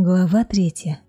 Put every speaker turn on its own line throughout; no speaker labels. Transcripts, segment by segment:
Глава третья.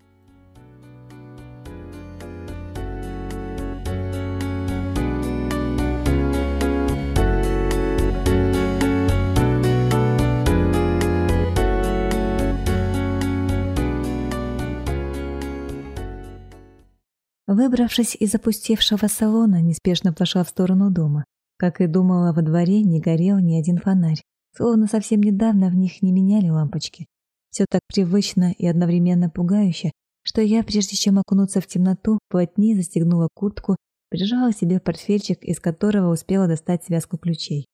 Выбравшись из опустевшего салона, неспешно пошла в сторону дома. Как и думала, во дворе не горел ни один фонарь, словно совсем недавно в них не меняли лампочки. Все так привычно и одновременно пугающе, что я, прежде чем окунуться в темноту, плотнее застегнула куртку, прижала себе портфельчик, из которого успела достать связку ключей.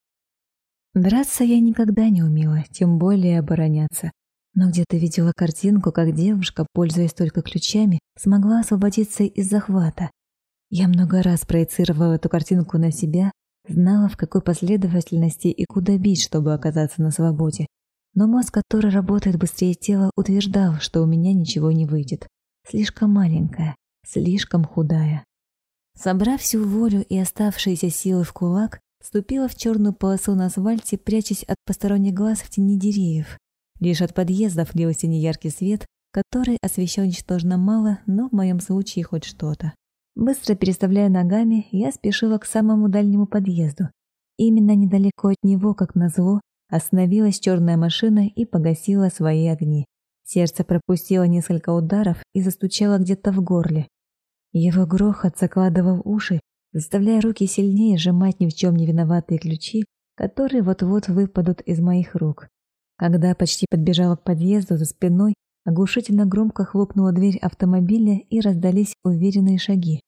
Драться я никогда не умела, тем более обороняться. Но где-то видела картинку, как девушка, пользуясь только ключами, смогла освободиться из захвата. Я много раз проецировала эту картинку на себя, знала, в какой последовательности и куда бить, чтобы оказаться на свободе, но мозг, который работает быстрее тела, утверждал, что у меня ничего не выйдет. Слишком маленькая, слишком худая. Собрав всю волю и оставшиеся силы в кулак, ступила в черную полосу на асфальте, прячась от посторонних глаз в тени деревьев. Лишь от подъездов лился неяркий свет, который освещал ничтожно мало, но в моем случае хоть что-то. Быстро переставляя ногами, я спешила к самому дальнему подъезду. Именно недалеко от него, как назло, остановилась черная машина и погасила свои огни. Сердце пропустило несколько ударов и застучало где-то в горле. Его грохот закладывал уши, заставляя руки сильнее сжимать ни в чем не виноватые ключи, которые вот-вот выпадут из моих рук. Когда почти подбежала к подъезду за спиной, оглушительно громко хлопнула дверь автомобиля и раздались уверенные шаги.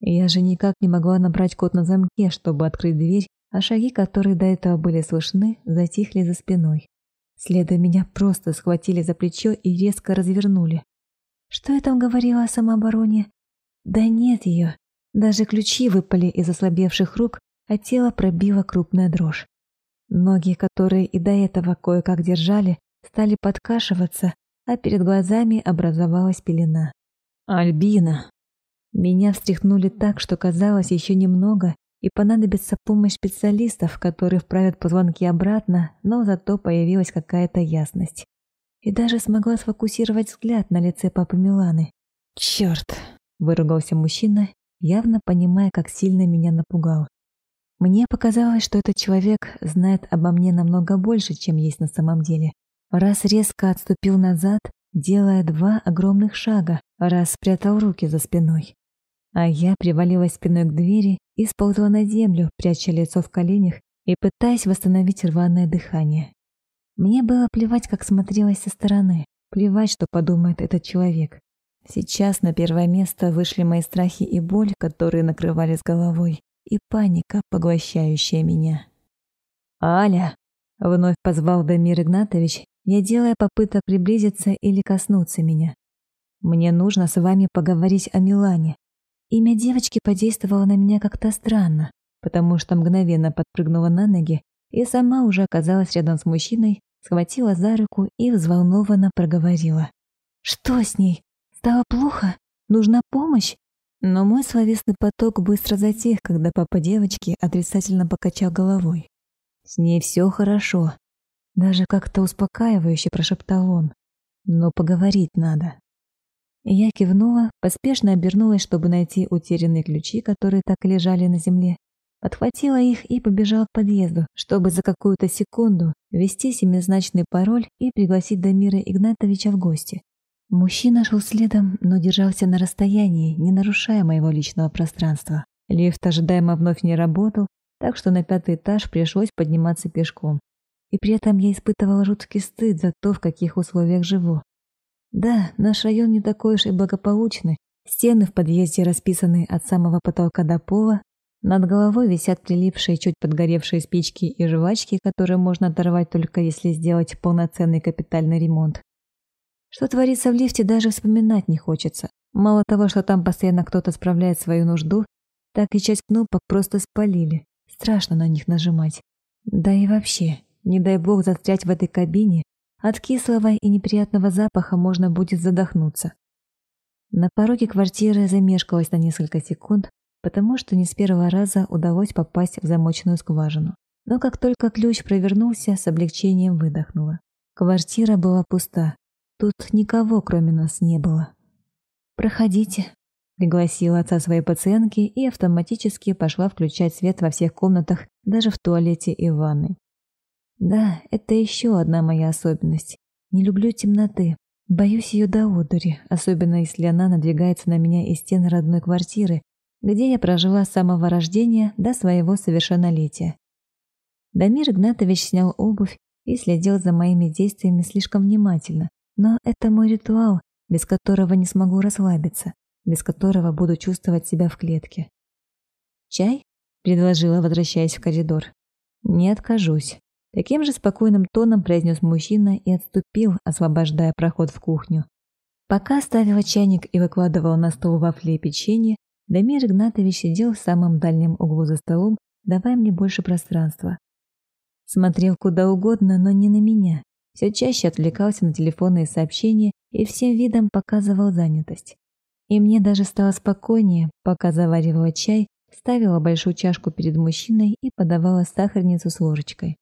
Я же никак не могла набрать код на замке, чтобы открыть дверь а шаги, которые до этого были слышны, затихли за спиной. Следы меня, просто схватили за плечо и резко развернули. Что я там говорила о самообороне? Да нет ее. Даже ключи выпали из ослабевших рук, а тело пробило крупная дрожь. Ноги, которые и до этого кое-как держали, стали подкашиваться, а перед глазами образовалась пелена. «Альбина!» Меня встряхнули так, что казалось еще немного, и понадобится помощь специалистов, которые вправят позвонки обратно, но зато появилась какая-то ясность. И даже смогла сфокусировать взгляд на лице папы Миланы. «Черт!» – выругался мужчина, явно понимая, как сильно меня напугал. Мне показалось, что этот человек знает обо мне намного больше, чем есть на самом деле. Раз резко отступил назад, делая два огромных шага, раз спрятал руки за спиной а я привалилась спиной к двери и сползла на землю, пряча лицо в коленях и пытаясь восстановить рваное дыхание. Мне было плевать, как смотрелась со стороны, плевать, что подумает этот человек. Сейчас на первое место вышли мои страхи и боль, которые накрывали с головой, и паника, поглощающая меня. «Аля!» — вновь позвал Дамир Игнатович, не делая попыток приблизиться или коснуться меня. «Мне нужно с вами поговорить о Милане. Имя девочки подействовало на меня как-то странно, потому что мгновенно подпрыгнула на ноги и сама уже оказалась рядом с мужчиной, схватила за руку и взволнованно проговорила. «Что с ней? Стало плохо? Нужна помощь?» Но мой словесный поток быстро затих, когда папа девочки отрицательно покачал головой. «С ней все хорошо», — даже как-то успокаивающе прошептал он. «Но поговорить надо». Я кивнула, поспешно обернулась, чтобы найти утерянные ключи, которые так лежали на земле. Подхватила их и побежала к подъезду, чтобы за какую-то секунду ввести семизначный пароль и пригласить Дамира Игнатовича в гости. Мужчина шел следом, но держался на расстоянии, не нарушая моего личного пространства. Лифт ожидаемо вновь не работал, так что на пятый этаж пришлось подниматься пешком. И при этом я испытывала жуткий стыд за то, в каких условиях живу. Да, наш район не такой уж и благополучный. Стены в подъезде расписаны от самого потолка до пола. Над головой висят прилипшие, чуть подгоревшие спички и жвачки, которые можно оторвать только если сделать полноценный капитальный ремонт. Что творится в лифте, даже вспоминать не хочется. Мало того, что там постоянно кто-то справляет свою нужду, так и часть кнопок просто спалили. Страшно на них нажимать. Да и вообще, не дай бог застрять в этой кабине, от кислого и неприятного запаха можно будет задохнуться. На пороге квартиры замешкалась на несколько секунд, потому что не с первого раза удалось попасть в замочную скважину. Но как только ключ провернулся, с облегчением выдохнула. Квартира была пуста. Тут никого, кроме нас, не было. «Проходите», — пригласила отца своей пациентки и автоматически пошла включать свет во всех комнатах, даже в туалете и ванной. Да, это еще одна моя особенность. Не люблю темноты. Боюсь ее до одури, особенно если она надвигается на меня из стен родной квартиры, где я прожила с самого рождения до своего совершеннолетия. Дамир Игнатович снял обувь и следил за моими действиями слишком внимательно, но это мой ритуал, без которого не смогу расслабиться, без которого буду чувствовать себя в клетке. «Чай?» – предложила, возвращаясь в коридор. «Не откажусь», Таким же спокойным тоном произнес мужчина и отступил, освобождая проход в кухню. Пока ставила чайник и выкладывала на стол вафли и печенье, Дамир Игнатович сидел в самом дальнем углу за столом, давая мне больше пространства. Смотрел куда угодно, но не на меня. Все чаще отвлекался на телефонные сообщения и всем видом показывал занятость. И мне даже стало спокойнее, пока заваривала чай, ставила большую чашку перед мужчиной и подавала сахарницу с ложечкой.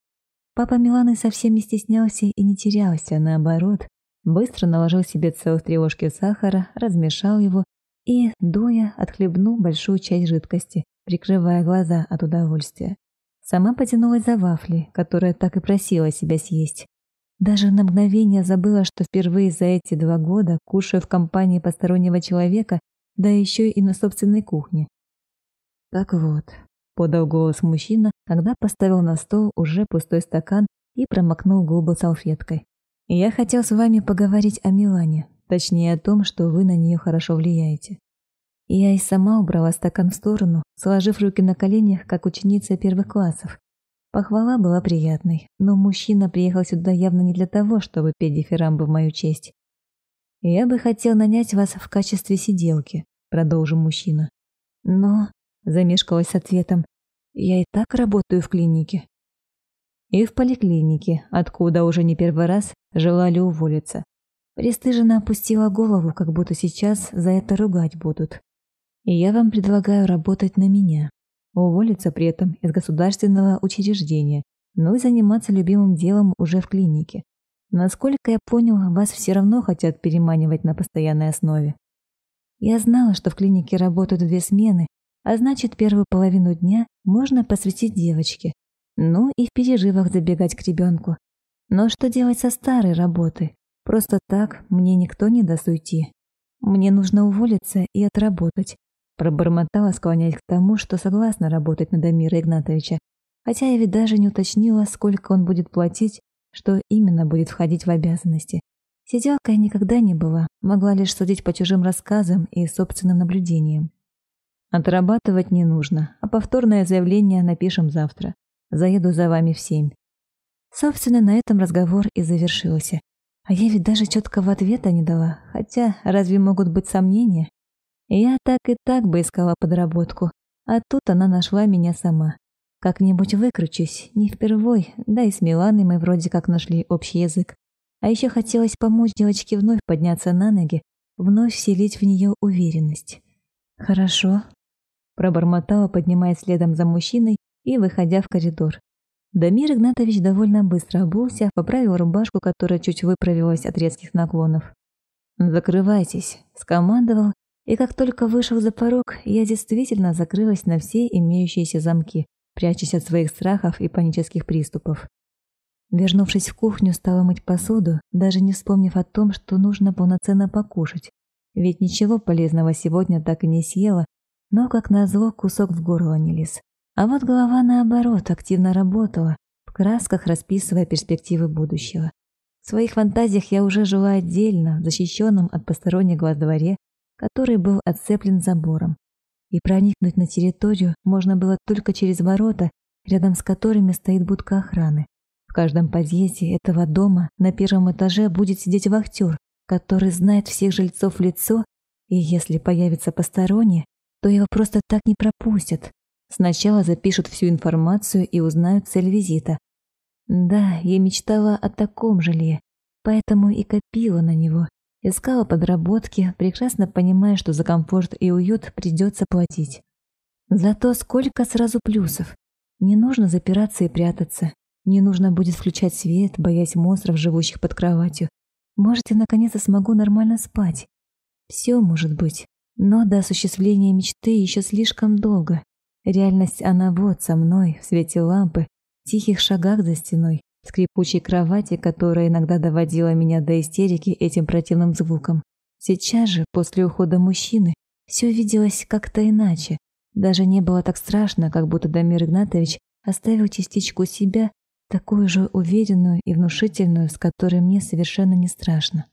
Папа Миланы совсем не стеснялся и не терялся, наоборот. Быстро наложил себе целых три ложки сахара, размешал его и, дуя, отхлебнул большую часть жидкости, прикрывая глаза от удовольствия. Сама потянулась за вафли, которая так и просила себя съесть. Даже на мгновение забыла, что впервые за эти два года кушаю в компании постороннего человека, да еще и на собственной кухне. Так вот, подал голос мужчина, когда поставил на стол уже пустой стакан и промокнул губы салфеткой. «Я хотел с вами поговорить о Милане, точнее о том, что вы на нее хорошо влияете». Я и сама убрала стакан в сторону, сложив руки на коленях, как ученица первых классов. Похвала была приятной, но мужчина приехал сюда явно не для того, чтобы петь дифирамбы в мою честь. «Я бы хотел нанять вас в качестве сиделки», — продолжил мужчина. «Но Замешкалась с ответом. Я и так работаю в клинике. И в поликлинике, откуда уже не первый раз желали уволиться. Престыжина опустила голову, как будто сейчас за это ругать будут. И я вам предлагаю работать на меня. Уволиться при этом из государственного учреждения, но и заниматься любимым делом уже в клинике. Насколько я понял, вас все равно хотят переманивать на постоянной основе. Я знала, что в клинике работают две смены, а значит, первую половину дня можно посвятить девочке. Ну и в переживах забегать к ребенку. Но что делать со старой работы? Просто так мне никто не даст уйти. Мне нужно уволиться и отработать. Пробормотала, склоняясь к тому, что согласна работать на Дамира Игнатовича. Хотя я ведь даже не уточнила, сколько он будет платить, что именно будет входить в обязанности. Сиделка я никогда не была, могла лишь судить по чужим рассказам и собственным наблюдениям. Отрабатывать не нужно, а повторное заявление напишем завтра. Заеду за вами в семь. Собственно, на этом разговор и завершился. А я ведь даже четкого ответа не дала, хотя разве могут быть сомнения? Я так и так бы искала подработку, а тут она нашла меня сама. Как-нибудь выкручусь, не впервой, да и с Миланой мы вроде как нашли общий язык. А еще хотелось помочь девочке вновь подняться на ноги, вновь вселить в нее уверенность. «Хорошо», Пробормотала, поднимаясь следом за мужчиной и выходя в коридор. Дамир Игнатович довольно быстро обулся, поправил рубашку, которая чуть выправилась от резких наклонов. «Закрывайтесь», — скомандовал, и как только вышел за порог, я действительно закрылась на все имеющиеся замки, прячась от своих страхов и панических приступов. Вернувшись в кухню, стала мыть посуду, даже не вспомнив о том, что нужно полноценно покушать. Ведь ничего полезного сегодня так и не съела, но, как назло, кусок в горло не лез. А вот голова, наоборот, активно работала, в красках расписывая перспективы будущего. В своих фантазиях я уже жила отдельно, в защищенном от посторонних глаз дворе, который был отцеплен забором. И проникнуть на территорию можно было только через ворота, рядом с которыми стоит будка охраны. В каждом подъезде этого дома на первом этаже будет сидеть вахтер, который знает всех жильцов в лицо, и если появится посторонний, то его просто так не пропустят. Сначала запишут всю информацию и узнают цель визита. Да, я мечтала о таком жилье, поэтому и копила на него. Искала подработки, прекрасно понимая, что за комфорт и уют придется платить. Зато сколько сразу плюсов. Не нужно запираться и прятаться. Не нужно будет включать свет, боясь монстров, живущих под кроватью. Может, я наконец-то смогу нормально спать. Все может быть. Но до осуществления мечты еще слишком долго. Реальность она вот со мной, в свете лампы, в тихих шагах за стеной, в скрипучей кровати, которая иногда доводила меня до истерики этим противным звуком. Сейчас же, после ухода мужчины, все виделось как-то иначе. Даже не было так страшно, как будто Дамир Игнатович оставил частичку себя, такую же уверенную и внушительную, с которой мне совершенно не страшно.